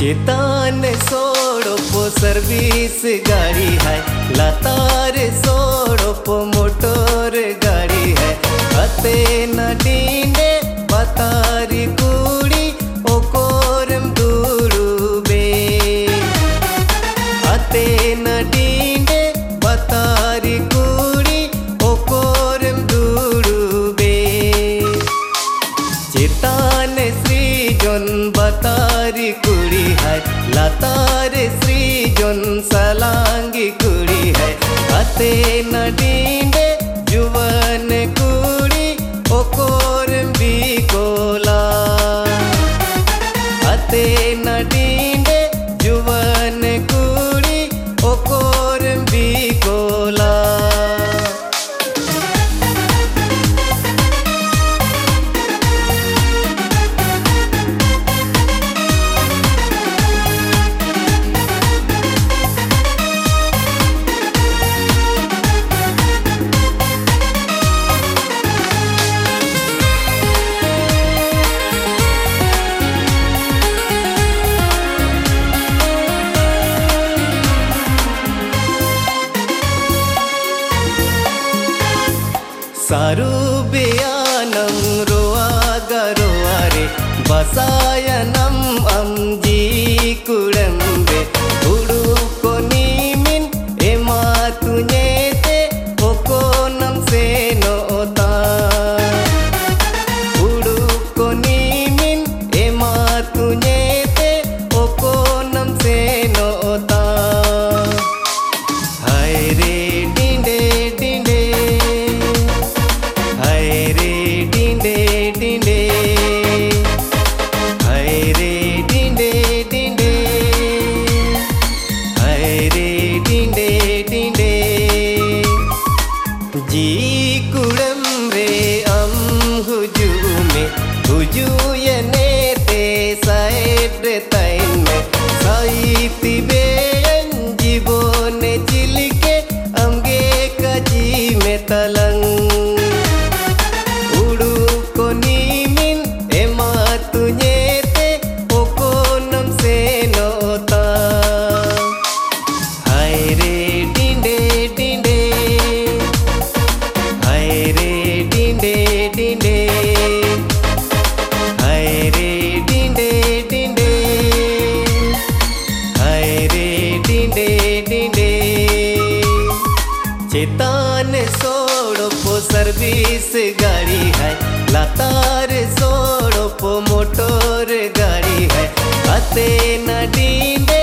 चेतान सोड़ो पो सर्विस गाड़ी है। लतार सोड़ो पो मोटर गाड़ी है। अते डींडे रुब्यानं गरो बसायनं अङ्गीकुरु रे डिंडे डिंडे हाय रे डिंडे डिंडे जी कुड़म रे अम हुजूमे जीवोने चिलके अमगे कजी में तलंग हाय रे डिंडे डिंडे। हाय रे डिंडे डिंडे। हाय रे डिंडे डिंडे। चेतान सोड़ो पो सर्विस गाड़ी है। लतार सोड़ो पो मोटर गाड़ी है। अते न डींडे